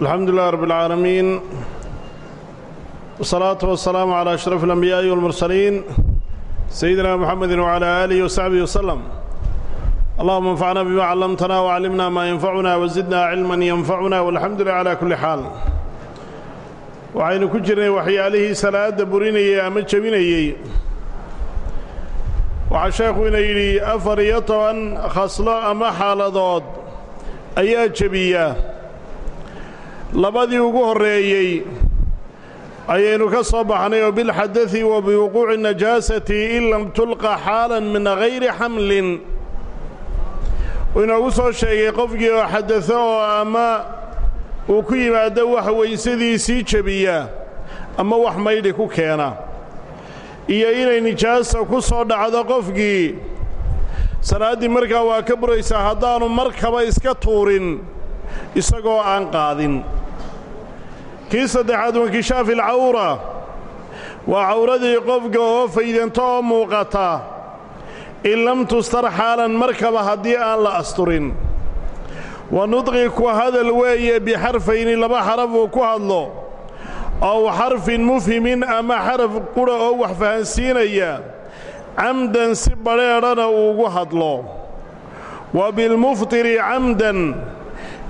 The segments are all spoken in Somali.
alxamdu lilah rab اlcaalamiin wsalaatu wasalaamu calaa ashraf alambiyaai walmursaliin sayidina muxamedi wcalaa aalihi wasaxbihi waslem allahuma anfacna bima callamtana wacallimna maa yanfacuna wazidna cilman yanfacuna walxamdu lilah calaa kulli xaal waxaynu ku jirnay waxyaalihii salaadda burinayey ama jebinayey waxaa sheekhu ina yidhi afar iyo toban khaslo ama xaaladood ayaa jebiya labadii ugu horreeyey ayaynu ka soo baxnay oo bilxadadi wa biwuquuci najaasati in lam tulqa xaalan min hayri xamlin. Inoogu soo sheegay qofkii oo xadado oo ama uu ku yimaado wax weysadii jebiya ama wax maydhi ku keena. Iyo inay nijaasa ku soo dhacdo qofkii. Salaaddii markaa waa ka buraysaa haddaannu markaba iska tuurin isagoo aan qaadin kii saddexaad wankishaafi alcawra waa cawradii qofka oo faydanto oo muuqata. In lam tustar xaalan markaba haddii aan la asturin. Wa nudqi ku hadal weeye bixarfayni laba xaraf uu ku hadlo. Ow xarfin mufhimin ama xaraf qudha oo wax fahansiinaya. Camdan si badrheedhana uugu hadlo. Wa bilmuftiri camdan.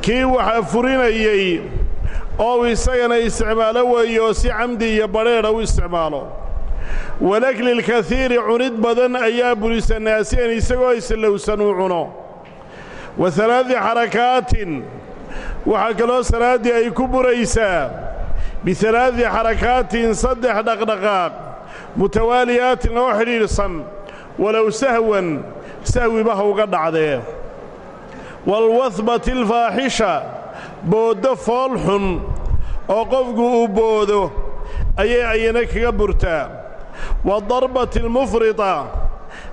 Kii waxa furinayey oo isagana isticmaalo weeye si camdi iyo badrheedha u isticmaalo. Walaklilkaiiri cunid badan ayaa burisa naasiyan isagoo islowsan uu cuno. Wa alaadi xarakaatin waxaa kaloo salaaddii ay ku buraysaa bialaadi xarakaatin saddex dhaqdhaqaaq mutawaaliyaatin oo xidhiidhsan walow sahwan sahwiba ha uga dhacdee. Waalwahbati alfaaxisha booddo fool xun oo qofku uu boodo ayay ayana kaga burtaa. Wadarbati almufrita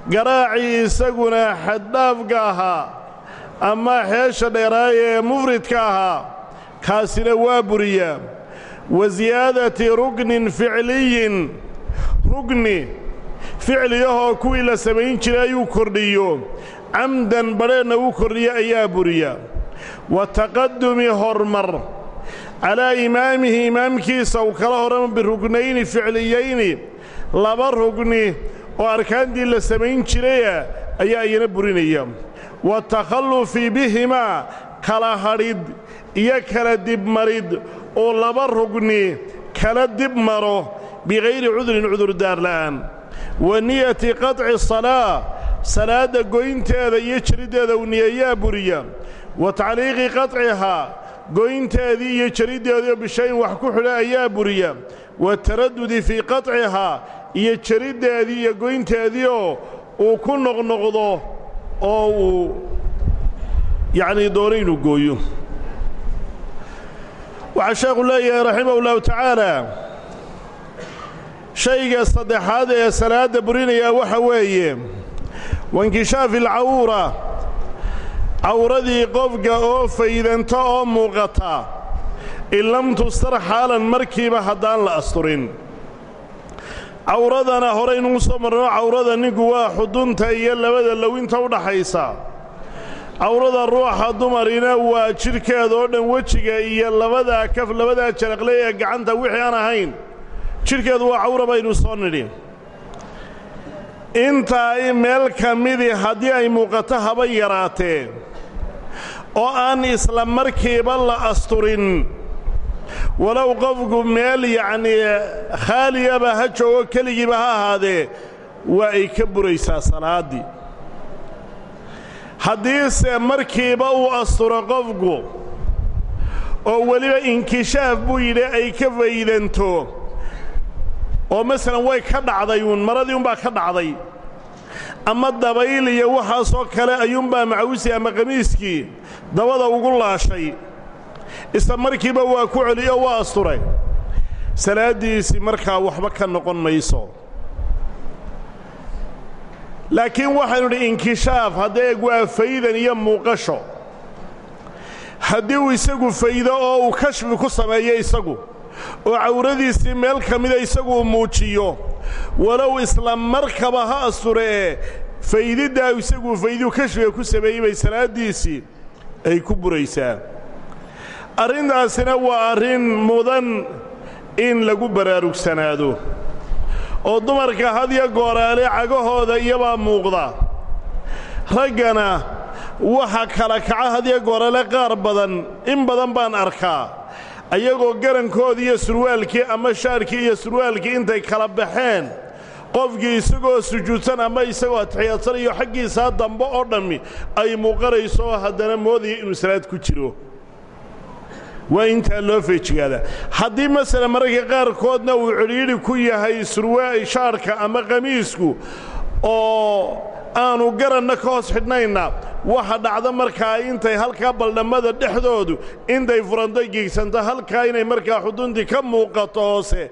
garaacii isaguna xaddhaafka ahaa ama xeesha dheeraaye ee mufridka ahaa kaasina waa buriyaa wa siyaadati rugnin ficliyin rugni ficliyahoo kuwii la samayn jiray ayuu kordhiyo. Camdan badheedna uu kordhiyo ayaa buriya wa taqadumi hormar. Calaa imaamihi imaamkiisa uu kala horama birugnayni ficliyayni. Laba rugni oo arkaantii la samayn jiraya ayaa iyana burinaya. Watakhallufi bihimaa kala hadhid iyo kala dibmarid oo laba rugni kala dib maro bikayri cudrin cudurdaar la'aan. Wa niyati qaطci salaa salaadda goynteeda iyo jiriddeeda uu niyeeyaa buriya wa tacliiqi qaطcihaa goynteedii iyo jariddeediio bishayin wax ku xidha ayaa buriya. Wataraddudi fii qaطcihaa iyo jariddeedii iyo goynteediioo uu ku noqnoqdo oo uu yacnii doono inuu gooyo. Waxaa sheekhu leeyahay raximah ullahu tacaala shayga saddexaad ee salaadda burinayaa waxa weeye wainkishaafi alcawra cawradii qofka oo faydanta oo muuqata in lam tustar xaalan markiiba haddaan la asturin. Cawradana horeynuu soo marno cawrada ninku waa xudunta iyo labada lowinta u dhaxaysa. Cawrada ruuxa dumarina waa jidhkeeda oo dhan wejiga iyo labadaa kaf labadaa jaraqle ee gacanta wixii aan ahayn. Jidhkeedu waa cawra baynu soo nidhi. Intaa meel ka midii haddii ay muuqato haba yaraatee oo aan isla markiiba la asturin. Walow qofku meel yacnii khaaliyaba ha joogo keligiiba ha ahaadee waa ay ka buraysaa salaaddii haddiise markiiba uu asturo qofku oo weliba inkishaaf buu yidhi ay ka faydanto oo masalan way ka dhacday uun maradii unbaa ka dhacday ama dabayl iyo waxaasoo kale ayuunbaa macawisi ama qamiiskii dabada ugu laashay. Isla markiiba waa ku celiyo waa asturay. Salaaddiisii markaa waxba ka noqon mayso. Laakiin waxaynu idhi inkishaaf haddee waa faydan iyo muuqasho. Haddii uu isagu faydo oo uu kashfi ku sameeyo isagu oo cawradiisii meel ka mida isagu uu muujiyo walow isla markaba ha asture ee faydiddaa isagu faydiu kashfiga ku sameeyey bay salaaddiisii ay ku buraysaa. Arrintaasina waa arrin mudan in lagu baraarugsanaado oo dumarka hadya gooraale cagahooda iyabaa muuqda. Raggana waxa kala kaca hadya goorale qaar badan in badan baan arkaa ayagoo garankoodii iyo surwaalkii ama shaarkii iyo surwaalkii intay kala baxeen qofkii isagoo sujuudsan ama isagoo atixiyaadsanayo xaggiisaa dambe oo dhammi ay muuqanayso haddana moodaya inuu salaad ku jiro. Waa intaa loo feejigaada haddii masala mararka qaarkoodna uu cidhiidhi ku yahay surwaa shaarka ama qamiisku oo aanu garanna ka hoos xidhnayna waxa dhacda markaa intay halkaa baldhammada dhexdoodu intay furanto geegsanto halkaa inay markaa xuduntii ka muuqato hoose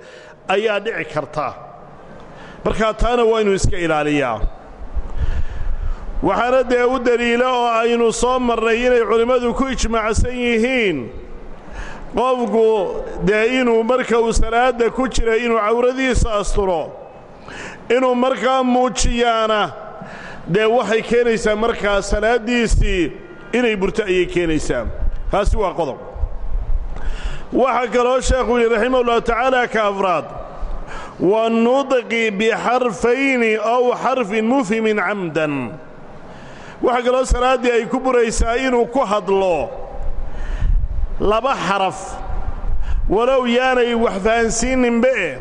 ayaa dhici karta. Markaa taana waa inuu iska ilaaliyaa. Waxaana dee u deliila oo aynu soo marnay inay culimmadu ku ijmaacsan yihiin. Qofku dee inuu marka uu salaadda ku jira inuu cawradiisa asturo inuu markaa muujiyaana dee waxay keenaysaa markaa salaaddiisii inay burto ayay keenaysaa. Taasi waa qodob. Waxaa kaloo sheekhu yidhi raximah ullahu tacaala ka afraad. Wanudqi bixarfayni ow xarfin mufhimin camdan. Waxaa kaloo salaaddii ay ku buraysaa inuu ku hadlo laba xaraf. Walow yaanay wax fahansiininbe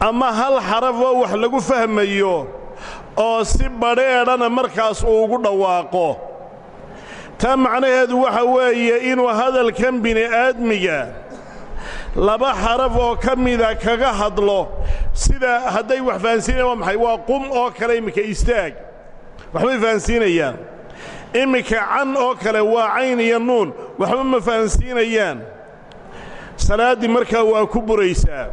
ama hal xaraf oo wax lagu fahmayo oo si badheedhana markaas uu ugu dhawaaqo. Taa macnaheedu waxa weeye inuu hadalkan bini'aadmiga laba xaraf oo ka mida kaga hadlo sida hadday wax fahansiinayan waa maxay? Waa qum oo kale imminka istaag. Waxbay fahansiinayaan. Imminka can oo kale waa cayn iyo nuun. Waxba ma fahansiinayaan. Salaaddii markaa waa ku buraysaa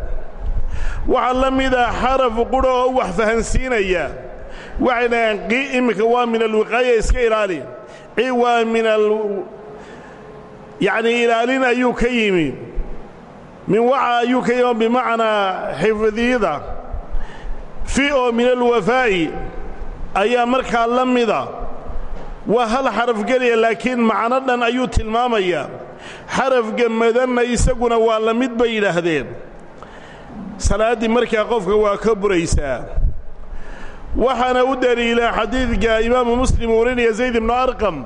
waxaa la mida xaraf qudha oo wax fahansiinaya. Waxay dhahaan qi waa min alwiqaaya iska ilaali. Ci waa min yacnii ilaalin ayuu ka yimi. Min waca ayuu ka yimi bimacnaa xifdiyada. Fi oo min alwafaa'i ayaa markaa la mida waa hal xaraf geliya laakiin macno dhan ayuu tilmaamayaa. Xarafga madanna isaguna waa la mid bay yidhaahdeen salaaddii markaa qofka waa ka buraysaa. Waxaana u daliila xadiidka imaamu muslim uu warinaya zayd ibnu arqam.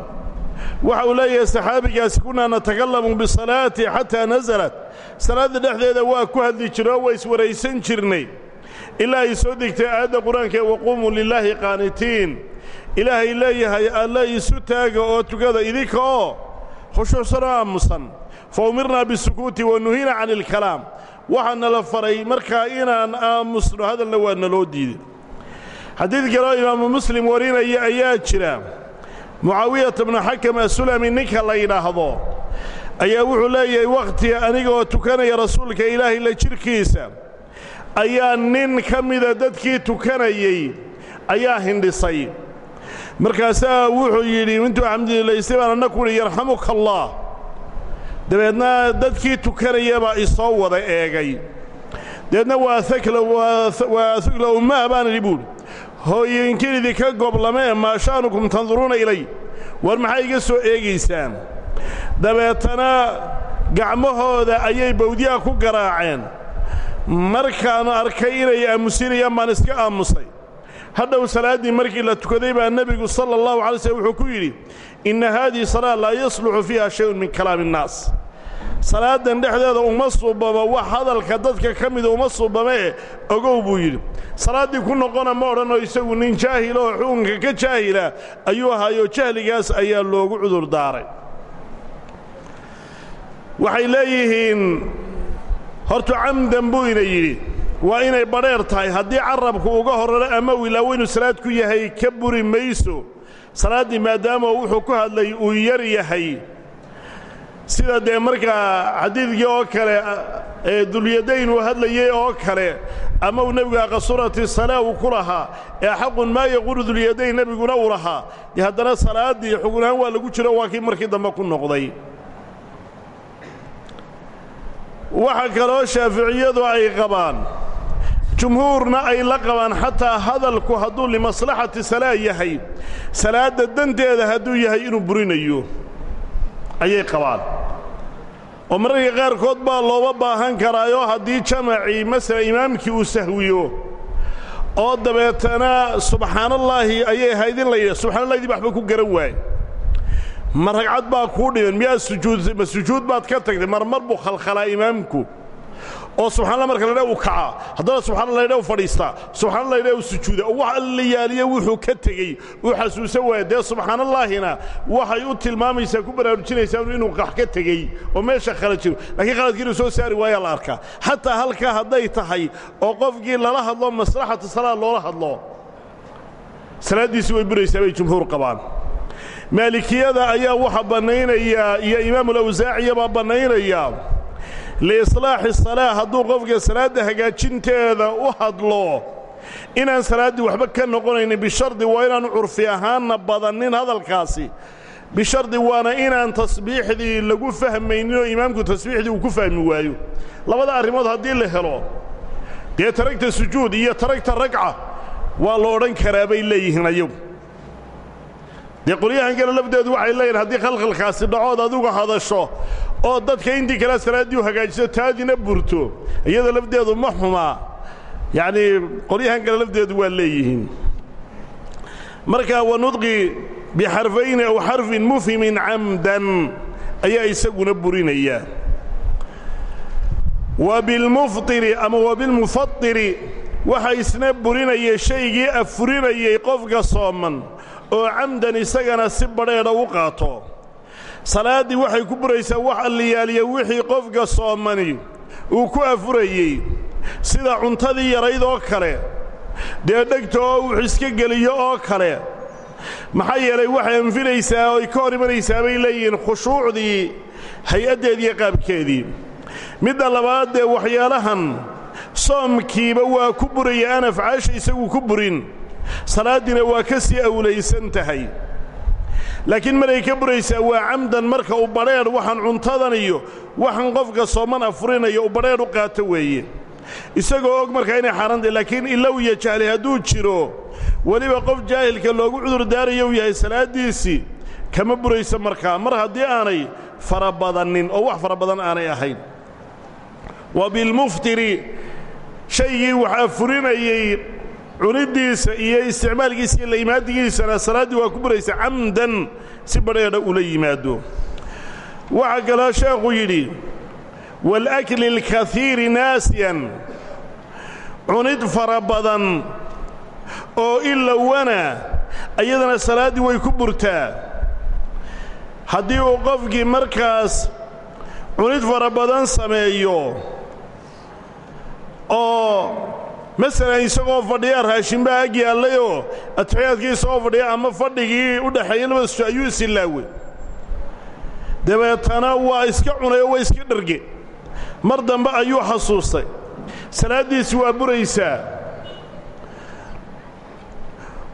Waxa uu leeyahay saxaabigaasi kunaa natakallamu bisalaati xataa nasalat salaadda dhexdeeda waa ku hadli jirnay oo waa iswaraysan jirnay. Ilaa ay soo degtay aayadda qur'aanka waquumuu lilaahi qaanitiin. Ilaahay leeyahay alla isu taaga oo tukada idinka oo khushuucsan oo aamusan fa umirnaa bisukuuti wa nuhina cani ilkalaam waxaa nala faray markaa inaan aamusno hadalna waa naloo diiday xadiid kaloo imaamu muslim warinaya ayaa jira mucaawiyata bnu xakam asulami ninka la yidhaahdo ayaa wuxuu leeyahay wakhti anigaoo tukanaya rasuulka ilaahay la jidhkiisa ayaa nin ka mida dadkii tukanayey ayaa hindhisay. Markaasaa wuxuu yidhi intuu xamdulilaystay baan anna kuhi yarxamuka allah dabeedna dadkii tukanayabaa isoo wada eegay. Dabeedna waa hugla ummaha baan idhi buuhi hooyooyinkin idinka goblamee maa sha'nukum tanduruuna ilay. War maxaa iga soo eegaysaan? Dabeetana gacmahooda ayay bawdyaha ku garaaceen. Markaanu arkay inay aamusinayaan baan iska aamusay. Hadhow salaaddii markii la tukaday baa nebigu sala allahu alay slm wuxuu ku yidhi inna haadihi salaa laa yasluxu fiiha shayun min kalaami innaas salaadan dhexdeeda uma suubamo wax hadalka dadka ka mida uma suubamee ogow buu yidhi salaaddii ku noqona ma odhanoo isagu nin jaahila oo xukunka ka jaahila ayuu ahaayoo jahligaas ayaa loogu cudur daaray waxay leeyihiin hortu camdan buu ina yidhi waa inay badheer tahay. Haddii carabku uga horraro ama wilaawo salaad ku yahay ka buri mayso. Salaaddii maadaama wuxuu ku hadlay uu yar yahay. Sida dee markaa xadiidkii oo kale ee dulyadayn uu hadlayey oo kale ama uu nebigu aqasurati salaa uu ku lahaa ee xaqun maa yaquulu dulyadayn nebiguna uu lahaa dee haddana salaaddii xugunahaan waa lagu jiro waa kii markii dambe ku noqday. Waxa kaloo shaaficiyadu ay qabaan jumhuurna ay la qabaan xataa hadalku hadduu limaslaxati salaa yahay salaadda danteeda hadduu yahay inuu burinayo ayay qabaan. Oo mararka qaarkood baa looba baahan karaayoo haddii jamacii masala imaamkii uu sahwiyo oo dabeetana subxaanallaahi ayay ahayd in la yidha subxanallahdii waxba ku garan waaye. Ma ragcad baa kuu dhiman miyaa sujuud ma sujuud baad ka tagtay marmar buu khalkhalaa imaamku oo subxaanalla marka la dha u kacaa haddana subxana la dha u fadhiistaa subxaana la dha u sujuuda oo wax alla yaaliya wuxuu ka tegey uu xasuusan waaya dee subxaanallaahina waxay u tilmaamaysaa ku baraarujinaysaa inuu qax ka tegey oo meesha khala jiro laakiin khaladkii inuu soo saari waayaa la arkaa. Xataa halkaa hadday tahay oo qofkii lala hadlo maslaxatu salaad loola hadlo salaaddiisi way buraysaa bay jumhuur qabaan. Maalikiyada ayaa waxa bannaynaya iyo imaamulawsaaciya baa bannaynaya liislaaxi salaa hadduu qofka salaadda hagaajinteeda u hadlo inaan salaaddii waxba ka noqonaynin bishardi waa inaanu curfi ahaanna badannin hadalkaasi. Bishardi waana inaan tasbiixdii lagu fahmaynin oo imaamku tasbiixdii uu ku fahmi waayo. Labada arrimood haddii la helo dee taragta sujuud iyo taragta ragca waa la odhan leeyihiin ayagu dee qolyahan kale lafdeedu waxay leeyihiin haddii khalkhalkaasi dhacood adigu hadasho oo dadka intii kale salaaddii u hagaajiso taadina burto iyada lafdeedu ma xumaa yacnii qolyahan kale lafdeedu waa leeyihiin. Marka wanudqi bixarfayni aw xarfin mufhimin camdan ayaa isaguna burinaya. Wa bilmuftiri ama wa bilmufatiri waxa isna burinaya shaygii afurinayay qofka sooman oo camdan isagana si badheedha u qaato. Salaaddii waxay ku buraysaa wax alliyaaliya wixii qofka soomani uu ku afurayey. Sida cuntadii yarayd oo kale dee dhegta oo uu xiska geliyo oo kale. Maxaa yeelay waxay anfinaysaa oy ka hor imanaysaa bay leeyihiin khushuucdii hay'addeediiyo qaabkeedii. Midda labaad dee waxyaalahan soomkiiba waa ku buraya aan afcaasha isagu ku burin. Salaaddiina waa ka sii awlaysan tahay. Laakiin maray ka buraysaa waa camdan marka u badheedh waxaan cuntadan iyo waxaan qofka sooman afurinayo u badheedh u qaato weeye. Isagoo og markaa inay xaaraantay laakiin ilow iyo jahli hadduu jiro weliba qof jaahilka loogu cudur daarayo uu yahay salaaddiisii kama burayso markaa. Mar haddii aanay fara badannin oo wax fara badan aanay ahayn. Wa bilmuftiri shaygii waxaa furinayey cuniddiisa iyo isticmaalkiisa iyo layimaadigiisana salaaddii waa ku buraysa camdan si badheedha ula yimaado. Waxaa kaloo sheekhu yidhi waalakli alkaiiri naasiyan. Cunid fara badan oo ilowana iyadana salaaddii way ku burtaa. Haddii uu qofkii markaas cunid fara badan sameeyo oo masalan isagoo fadhiya raashinbaa ag yaallayoo atixiyaadkii isagoo fadhiya ama fadhigii u dhexeeya labada sujo ayuu isilaawey dabeetana waa iska cunay oo waa iska dharge. Mar dambe ayuu xasuustay. Salaaddiisi waa buraysaa.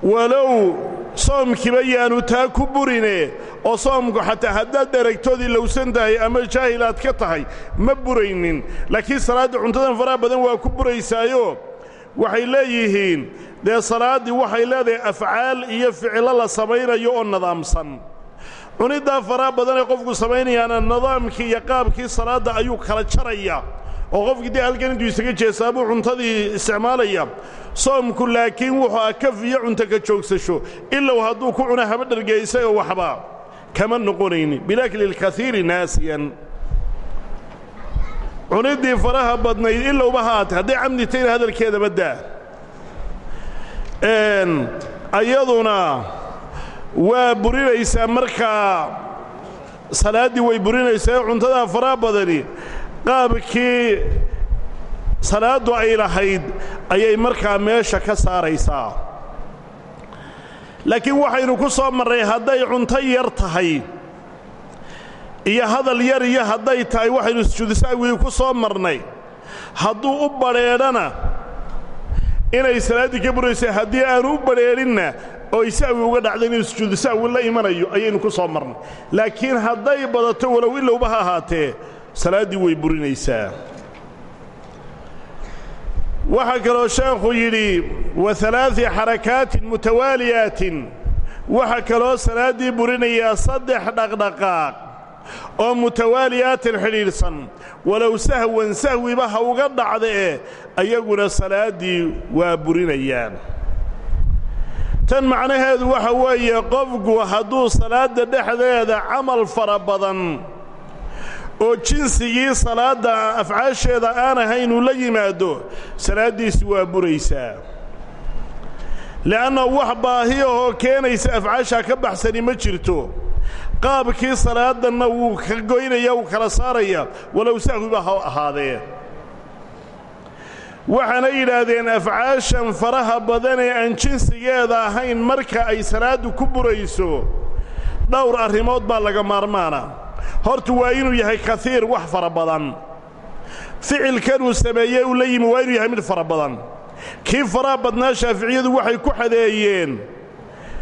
Walow soomkiiba yaanu taa ku burine oo soomku xataa haddaad dheragtoodii lowsan tahay ama jaahil aad ka tahay ma buraynin. Laakiin salaadda cuntadan faraha badan waa ku buraysaayo. Waxay leeyihiin dee salaaddii waxay leedahay afcaal iyo ficillo la samaynayo oo nadaamsan cuniddaa faraha badanee qofku samaynayaana nidaamkii iyo qaabkii salaadda ayuu kala jaraya oo qofkii dee halkan intuu isaga jeesaa buu cuntadii isticmaalaya. Soomku laakiin wuxuu ah kaf iyo cunto ka joogsasho ilow hadduu ku cuna haba dhargee isaga waxba kama noqonaynin bilakli lkaiiri naasiyan. Cuniddii faraha badnayd ilowba haate hadday camdi tayna hadalkeedaba daa ayaduna waa burinaysaa markaa salaaddii way burinaysaa cuntadaa faraha badani qaabkii salaaddu ay lahayd ayay markaa meesha ka saaraysaa laakiin waxaynu ku soo marray hadday cunto yar tahay iyo hadal yar iyo hadday tahay waxaynu sujuudsaawii ku soo marnay. Hadduu u badrheedhana inay salaaddii ka buraysa haddii aanu u badrheedhinna oo isaawi uga dhacda inuu sujuudu saawi la imanayo ayaynu ku soo marnay. Laakiin hadday badato walow ilowba ha ahaatee salaaddii way burinaysaa waxaa kaloo sheekhu yidhi wa alaai xarakaatin mutawaaliyaatin waxaa kaloo salaaddii burinayaa saddex dhaqdhaqaaq oo mutawaaliyaatin xidhiidhsan. Walow sahwan sahwiba ha uga dhacda ee ayaguna salaaddii waa burinayaan. Tan macnaheedu waxa weeye qofku hadduu salaadda dhexdeeda camal fara badan oo jinsigii salaadda afcaasheeda aan ahayn la yimaado salaaddiisi waa buraysaa. Le'anna wax baahi ahoo keenaysa afcaashaa ka baxsani ma jirto. Qaabkii salaadanna wuu ka goynaya wuu kala saaraya walow sahwiba ha ahaadee. Waxaana yidhaahdeen afcaashan faraha badan ee aan jinsigeeda ahayn marka ay salaaddu ku burayso dhowr arrimood baa laga maarmaana horta waa inuu yahay kaiir wax fara badan. Ficilkanuu sameeyey uu la yimi waa inuu yahay mid fara badan. Kii faraha badnaa shaaficiyadu waxay ku xadeeyeen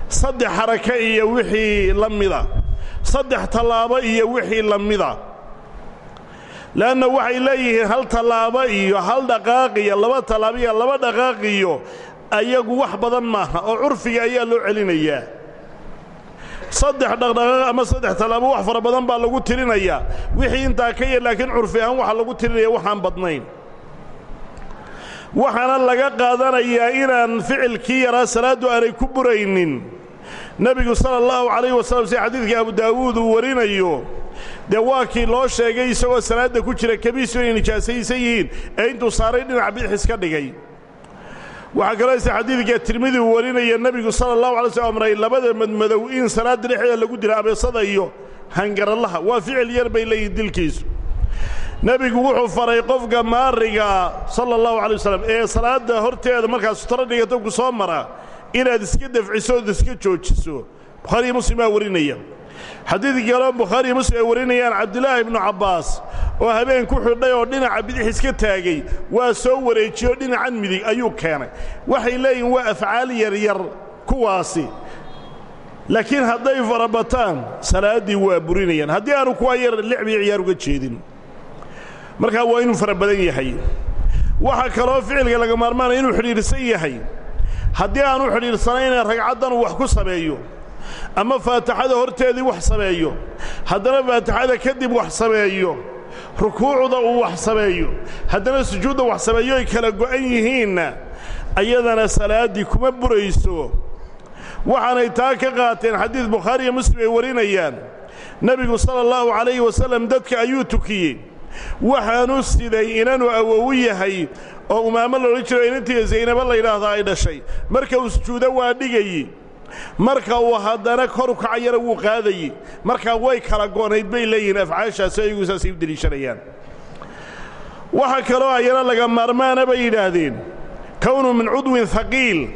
saddex xaraka iyo wixii la mida. Saddex tallaabo iyo wixii la mida. Le'anna waxay leeyihiin hal tallaabo iyo hal dhaqaaq iyo laba tallaabo iyo laba dhaqaaq iyo ayagu wax badan maaha oo curfiga ayaa loo celinayaa saddex dhaqdhaqaaq ama saddex tallaabo wax fara badan baa lagu tirinayaa wixii intaa ka yar laakiin curfi ahaan waxaa lagu tirinaya waxaan badnayn. Waxaana laga qaadanayaa inaan ficilkii yaraa salaaddu aanay ku buraynin. Nebigu sala allahu calayh wasalam si xadiidka abu daawuud uu warinayo dee waa kii loo sheegay isagoo salaadda ku jira kabiisu inay nijaasaysan yihiin? Ee intuu saaray dhinac bidix iska dhigay waxaa kaloo ise xadiidka tirmidi uu warinaya nebigu sala allahu alay amray labada madmadow in salaadda dhexdeeda lagu dila abeesada iyo hangaralaha. Waa ficil yar bay leeyihiin dilkiisu. Nebigu wuxuu faray qofka maariga sala allahu calay wasalam ee salaadda horteeda markaad sutaro dhigato ku soo mara inaad iska dafciso ood iska joojiso. Bukhaariyo muslim baa warinaya. Xadiid kaloo bukhaariyo muslim ay warinayaan cabdilaahi ibnu cabbaas oo habeen ku xidhay oo dhinaca bidix iska taagay waa soo wareejiyoo dhinacan midig ayuu keenay. Waxay leeyihiin waa afcaal yaryar kuwaasi. Laakiin hadday farabataan salaaddii waa burinayaan. Haddii aanu kuwaa yar licbiyo ciyaar uga jeedin. Markaa waa inuu fara badan yahay. Waxaa kaloo ficilka laga maarmaanaya inuu xidhiidhsan yahay. Haddii aanu xidhiidhsanayna ragcaddan wax ku sameeyo ama faataxada horteedii wax sameeyo haddana faataxada kadib wax sameeyo rukuucda uu wax sameeyo. Haddana sujuudda wax sameeyo ay kala go'an yihiinna ayadana salaaddii kuma burayso. Waxaanay taa ka qaateen xadiid bukhaariyo muslim ay warinayaan. Nebigu sala allahu calayhi wasallam dadka ayuu tukiyey. Waxaanu siday inanu awowu yahay oo umaamo loodhan jiro inantii zaynaba la yidhaahdaa ay dhashay. Marka uu sujuudo waa dhigayi marka uu haddana kor u kacayana wuu qaadayi markaa way kala goonayd bay leeyihiin afcaashaasi ayagu saasay u deliishanayaan. Waxa kaloo ayana laga maarmaana bay yidhaahdeen kownu min cudwin haqiil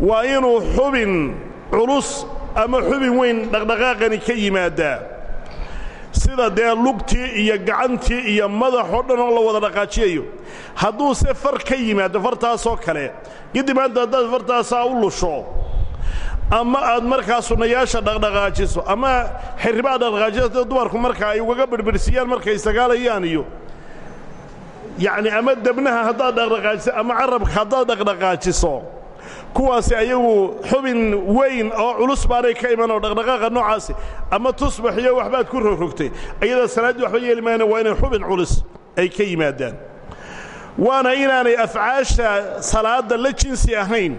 waa inuu xubin culus ama xubin weyn dhaqdhaqaaqani ka yimaaddaa sida dee lugtii iyo gacantii iyo madaxoo dhan la wada dhaqaajiyayo hadduuse far ka yimaaddo fartaasoo kale kadib maanta haddaad fartaasaa u lusho ama aad markaa sunnayaasha dhaqdhaqaajiso ama xirriba aad dhaqdhaqaajiso dumarku marka ay ugaga birbirsiiyaan markay sagaalayaan iyo yacni ama debnaha haddaad dhaqdhaqaajiso ama carabka haddaad dhaqdhaqaajiso kuwaasi ayagu xubin weyn oo culus baanay ka iman oo dhaqdhaqaaqa noocaasi ama tusbax waxbaad ku rogrogtay ayada salaaddii waxba yeeli maayana waa inay xubin culus ay ka yimaadaan. Waana inaanay afcaasha salaadda la jinsi ahayn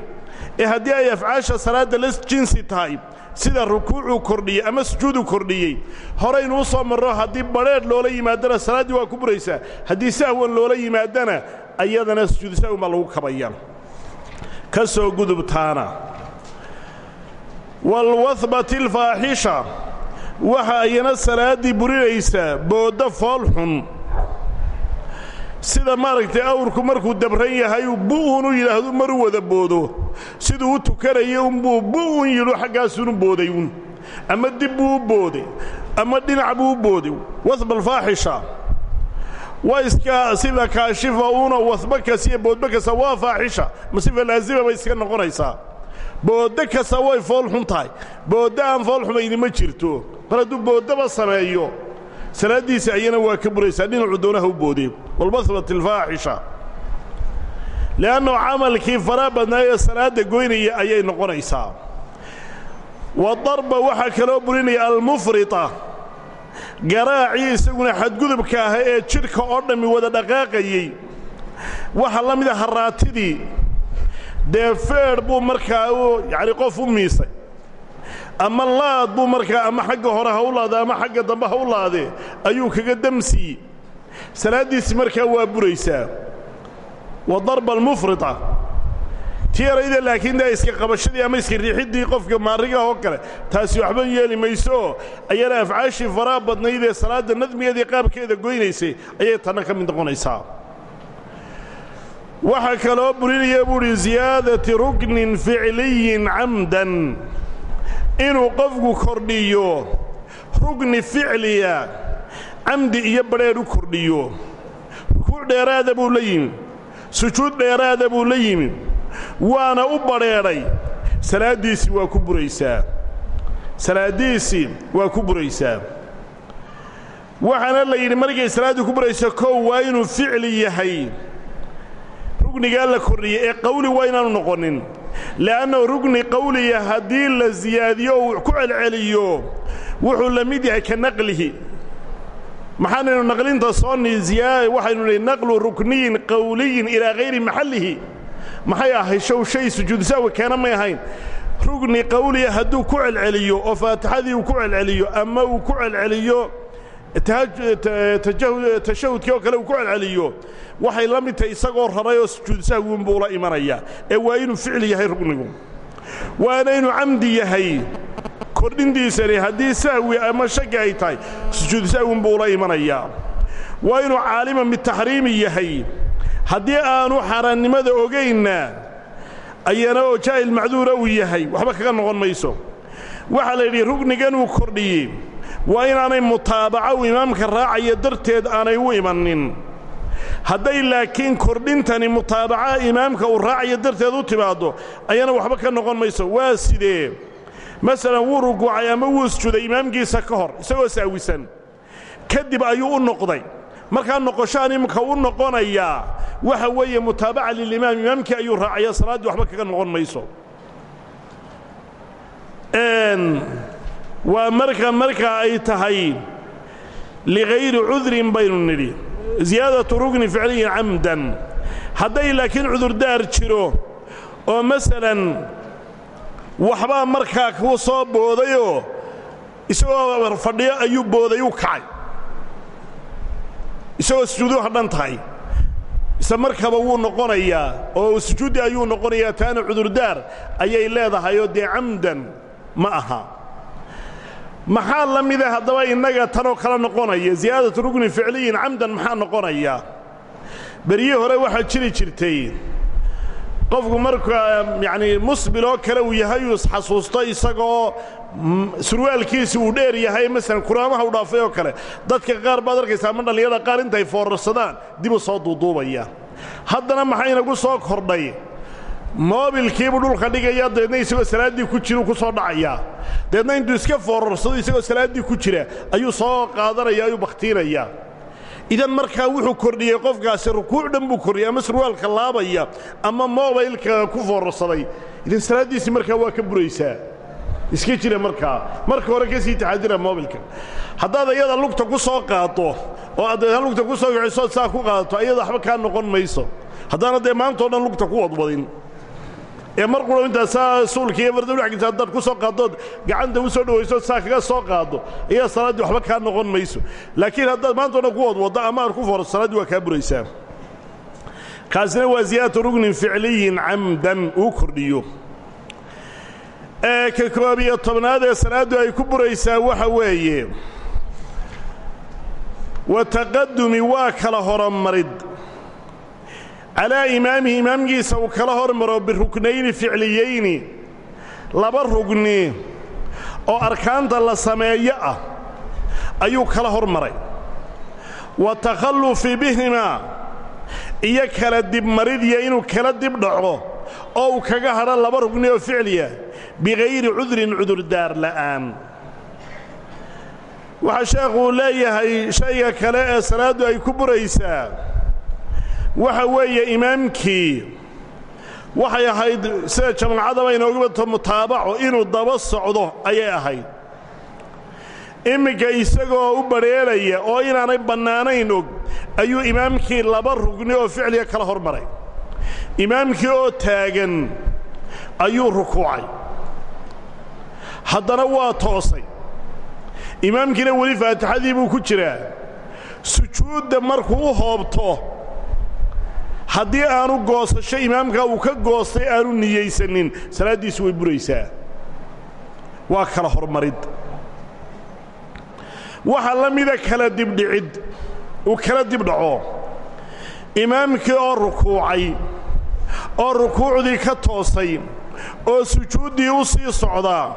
ee haddii ay afcaasha salaadda la jinsi tahay sida rukuucuu kordhiyey ama sujuuduu kordhiyey horaynu u soo marro haddii badheedh loola yimaadana salaaddii waa ku buraysaa. Haddii sahwan loola yimaadana ayadana sujuudu sahwan lagu kabaya ka soo gudubtaana. Waalwahbati alfaaxisha waxa ayana salaaddii burinaysaa booddo fool xun sida maaragtay awrku markuu dabran yahay bu'un u yidhaahdu maruu wada boodo. Siduu u tukanayo unbuu bu'un yidhu xaggaasunu booday un ama dib buu booday ama dhinac buu u booday. Wahba alfaaxisha waa iska sida kaashifa una wahbo kas iyo boodbo kasta waa faaxisha ma sifa laazima bay iska noqonaysaa. Booddo kasta way fool xun tahay. Booddo fool xumayni ma jirto. Mar hadduu booddoba sameeyo salaaddiisa ayana waa ka buraysaa dhinacu doonaha u boodee walwahbat alfaaxisha li'annu camalkii faraha badnaa ee salaadda goynaya ayay noqonaysaa wadarba waxaa kaloo burinaya almufrita garaacii isaguna xadgudubka ah ee jidhka oo dhammi wada dhaqaaqayey waxaa la mida haraatidii dee feedh buu markaa yacni qof u miisay ama laad buu markaa ama xagga hore ha u laade ama xagga dambe ha u laadee ayuu kaga damsiiyey salaaddiisi markaa waa buraysaa. Wa darba almufrita tii erayda laakiin dee iska qabashadii ama iska riixiddii qofka maarigaah oo kale taasi waxba yeeli maysooo ayana afcaashii faraa badnayd ee salaadda nadmigeedii qaabkeeda goynaysay ayay tanna ka mid noqonaysaa. Waxaa kaloo burinaya buuhi ziyaadati ruknin ficliyin camdan. Inuu qofku kordhiyo rugni ficliya camdi iyo badheedh u kordhiyo. Rukuuc dheeraada buu la yimi. Sujuud dheeraada buu la yimi. Waana u badheedhay salaaddiisii waa ku buraysaa. Salaaddiisii waa ku buraysaa. Waxaana la yidhi markay salaaddii ku burayso kow waa inuu ficli yahay. Rugnigaa la kordhiyey ee qawli waa inaanu noqonin. Le'annahu rugni qawliya haddii la siyaadiyo uu ku celceliyo wuxuu la mid yahay ka naqlihi maxaanaynu naqlinta soo niziyaa waxaynu nihi naqlu rukniyin qawliyin ilaa hayri maxallihi. Maxay ahay show shay sujuudsaawi keena may ahayn? Rugni qawliya hadduu ku celceliyo oo faatixadii uu ku celceliyo ama uu ku celceliyo tashahudkii oo kale uu ku celceliyo waxay la mid tahay isagoo raray oo sujuud sahwin buu la imanayaa ee waa inuu ficli yahay rugnigu. Waana inuu camdi yahay kordhintiisani haddii sahwi ama shaki ay tahay sujuud sahwin buu la imanayaa waa inuu caaliman bitaxriimi yahay. Haddii aanu xaaraannimada ogaynna ayana oo jaahil macduura uu yahay. Waxba kaga noqon mayso. Waxaa la yidhi rugniganuu kordhiyey. Waa inaanay mutaabaca u imaamka raacaya darteed aanay u imannin. Hadday laakiin kordhintani mutaabaca imaamka uu raacaya darteed u timaaddo ayana waxba ka noqon mayso. Waa sidee masalan wuu rukuucay ama wuu sujuuday imaamkiisa ka hor isagoo saawisan. Kadib ayuu u noqday. Markaa noqoshaan imika u noqonayaa waxa weeye mutaabaca lilimaam imaamkii ayuu raacaya salaaddii waxba kaga noqon mayso. Waa marka marka ay tahay ligayri cudrin baynu nidhi. Ziyaadatu rugni ficliyin camdan. Hadday laakiin cudurdaar jiro oo masalan waxbaa markaa kuu soo boodayoo isagoo fadhiyo ayuu booday u kacay. Isagoo sujuuduha dhan tahay. Isla markaba wuu noqonayaa oo sujuuddii ayuu noqonayaa taana cudurdaar ayay leedahayoo dee camdan ma aha. Maxaa la mida haddaba innaga tanoo kala noqonaya ziyaadatu rugni ficliyin camdan maxaa noqonaya beryihii hore waxaa jiri jirtay qofku markaa yacnii musbil oo kale uu yahay uu isxasuusto isagoo surwaalkiisi uu dheer yahay masalan kuraamaha u dhaafay oo kale. Dadka qaar baad arkaysaa ama dhallinyada qaar intay foorarsadaan dib u soo duuduubaya. Haddana maxaa inagu soo kordhay? Moobilkiibuu dhulka dhigaya dabeedna isagoo salaaddii ku jiruu ku soo dhacayaa dabeedna intuu iska foorarsado isagoo salaaddii ku jira ayuu soo qaadanaya ayuu bakhtiinayaa idan markaa wuxuu kordhiyey qofkaasi rukuuc dhan buu kordhiyey ama surwaalka laabaya ama moobaylka ku foorarsaday idan salaaddiisii markaa waa ka buraysaa. Iska jira markaa. Marka hore ka sii taxadira moobilka haddaad ayada lugta ku soo qaado oo aad lugta ku soo wicisood saa ku qaadato ayada waxba kaa noqon mayso. Haddaana dee maantao dhan lugta ku wadwadin ee mar quro intaa saa suulka iyo farda udhexgisa haddaad ku soo qaaddood gacanta u soo dhawaysood saa kaga soo qaaddo ayaa salaaddii waxba kaa noqon mayso. Laakiin haddaad maantao dhan ku wadwaddo ama aan ku foro salaaddii waa kaa buraysaa. Kaasina waa ziyaadatu rugnin ficliyin camdan uu kordhiyo. Ka koob iyo tobnaad ee salaaddu ay ku buraysaa waxa weeye wa taqadumi waa kala horomarid calaa imaamihi imaamkiisa uu kala hormaro biruknayni ficliyayni. Laba rugni oo arkaanta la sameeyo ah ayuu kala hormaray. Wa takhallufi bihimaa iyo kala dibmaridya inuu kala dib dhaco oo uu kaga hadho laba rugni oo ficliya bikayri cudrin cudurdaar la'aan. Waxaa sheekhuu leeyahay shayga kale ee salaaddu ay ku buraysaa waxa weeye imaamkii waxay ahayd sida jamacadaba inoogu bato mutaabaco inuu daba socdo ayay ahayd. Imminka isagoo u badrheelaya oo inaanay bannaanayn og ayuu imaamkii laba rugni oo ficliga kala hormaray. Imaamkii oo taagan ayuu rukuucay. Haddana waa toosay. Imaamkiina weli faatixadii buu ku jiraa. Sujuudda markuu u hoobto haddii aanu goosasho imaamkaa uu ka goostay aanu niyaysanin salaaddiisu way buraysaa. Waa kala hormarid. Waxaa la mida kala dibdhicid. Uu kala dibdhaco. Imaamkii oo rukuucay oo rukuucdii ka toosay oo sujuuddii u sii socdaa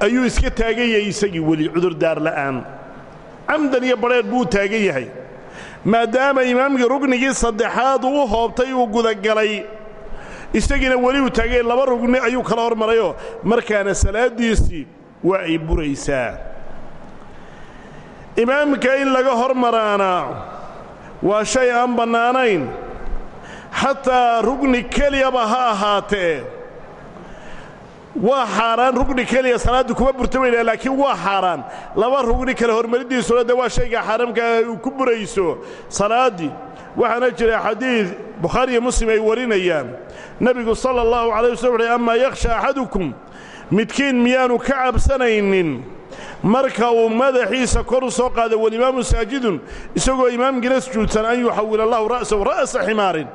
ayuu iska taagan yahay isagii weli cudurdaar la'aan. Camdan iyo badheedh buu taagan yahay maadaama imaamkii rugnigii saddexaad uu hoobtay uu gudagalay. Isagiina weli uu taagay laba rugni ayuu kala hormarayoo markaana salaaddiisii waa ay buraysaa. Imaamka in laga hormaraana waa shay aan bannaanayn. Xataa rugni keliyaba ha ahaatee waa xaaraan rugni keliya salaaddu kuma burta weynaa laakiin waa xaaraan. Laba rugni kale hormariddiisuna dee waa shayga xaaraamkaa uu ku burayso. Salaaddii waxaana jira xadiid bukhaari iyo muslim ay warinayaan. Nebigu sala allahu calay waslm wuxuuhi amaa yakhsha axadukum midkiin miyaanu ka cabsanaynin. Marka uu madaxiisa kor u soo qaada walimaamu saajidun isagoo imaamkiina sujuudsan an yuxawila allahu ra'sahu ra'sa ximaarin.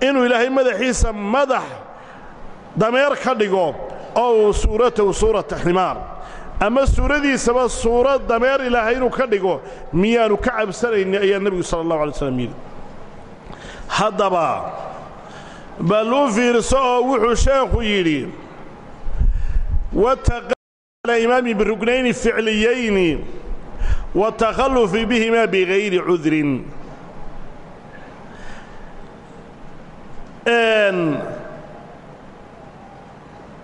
Inuu ilaahay madaxiisa madax dameer ka dhigo ow suuratahu suurata ximaar ama suuradiisaba suurad dameer ilaahay inuu ka dhigo miyaanu ka cabsanaynin ayaa nebigu sala allahu alay slam yidhi haddaba bal u fiirso oo wuxuu sheekhu yidhi imaami biruknayni ficliyayni watakhallufi bihima bigayri cudrin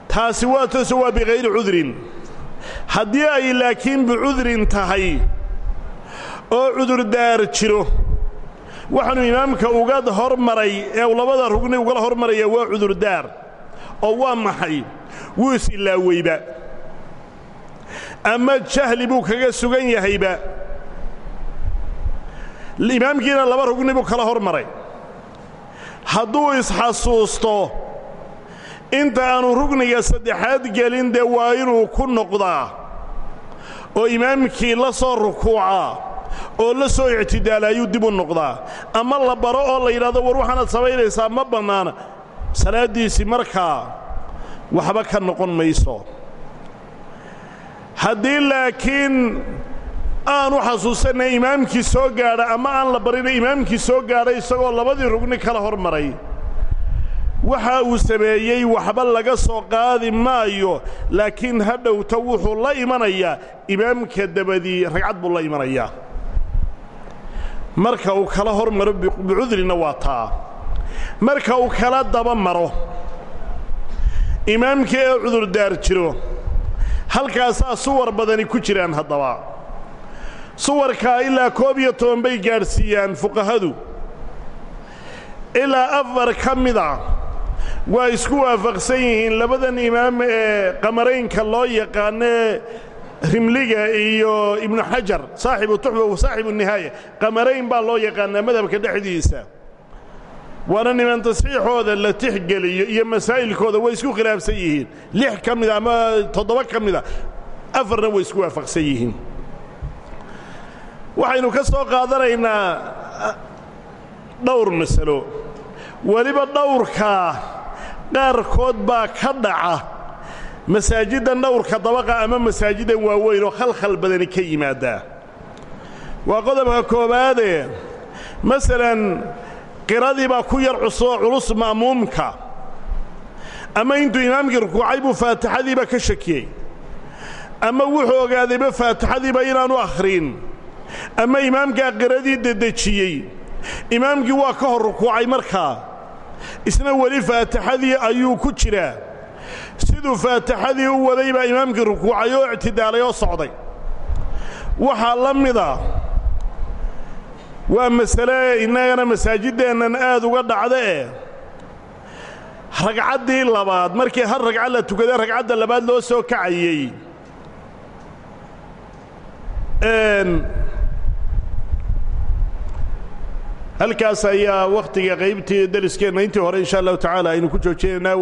taasi waa taso waa bikayri cudrin. Haddii ay laakiin bicudrin tahay oo cudurdaar jiro waxaanu imaamka uga hormaray ee uu labada rugni ugala hormaraya waa cudurdaar oo waa maxay? Wuu is-ilaaweyba ama jahli buu kaga sugan yahayba. Imaamkiina laba rugni buu kala hormaray. Hadduu isxasuusto inta aanu rugniga saddexaad gelin dee waa inuu ku noqdaa oo imaamkii la soo rukuucaa oo la soo ictidaalaayuu dib u noqdaa. Ama la baro oo la yidhahdo war waxaanaad samaynaysaa ma bannaana. Salaaddiisii markaa waxba ka noqon mayso. Haddii laakiin aanu xasuusanay imaamkii soo gaadha ama aan la barinay imaamkii soo gaadhay isagoo labadii rugni kala hormaray waxa uu sameeyey waxba laga soo qaadi maayo laakiin ha dhowta wuxuu la imanayaa imaamka dabadii ragcad buu la imanayaa. Marka uu kala hormaro bicudrina waa taa. Marka uu kala daba maro imaamkii ee cudurdaar jiro halkaasaa suwar badani ku jiraan haddaba. Suwarkaa ilaa koob iyo toban bay gaadhsiiyaan fuqahadu. Ilaa afar ka mida waa isku waafaqsan yihiin labadan imaam ee qamaraynka loo yaqaanee rimliga iyo ibnu xajar saaxibu tuxfa wa saaxibu nihaaya. Qamarayn baa loo yaqaanaa madhabka dhexdiisa. Waana niman tasxiixooda la tixgeliyo iyo masaa'ilkooda way isku khilaafsan yihiin. Lix ka mida ama toddoba ka mida afarna way isku waafaqsan yihiin. Waxaynu ka soo qaadanaynaa dhowr masalo. Weliba dhowrkaa qaarkood baa ka dhaca. Masaajiddan dhowrka dabaqa ama masaajiddan waaweyn oo khalkhal badani ka yimaaddaa waa qodobka koowaadee masalan qiradii baa ku yar cusoo culus ma'muumka ama intuu imaamkii rukuucay buu faatixadiiba ka shakiyey. Ama wuxuu ogaadayba faatixadiiba inaanu akhrin ama imaamkaa qiradii dedejiyey. Imaamkii waa ka hor rukuucay markaa isna weli faatixadii ayuu ku jiraa. Siduu faatixadii u waday baa imaamkii rukuucay oo ictidaalay oo socday. Waxaa la mida waa masale innagana masaajiddeennan aad uga dhacda eh ragcaddii labaad markii hal ragcad la tukaday ragcadda labaad loo soo kacayey halkaas ayaa wakhtiga qaybtii dariskeenna intii hore insha allahu tacaala aynu ku joojinaynaa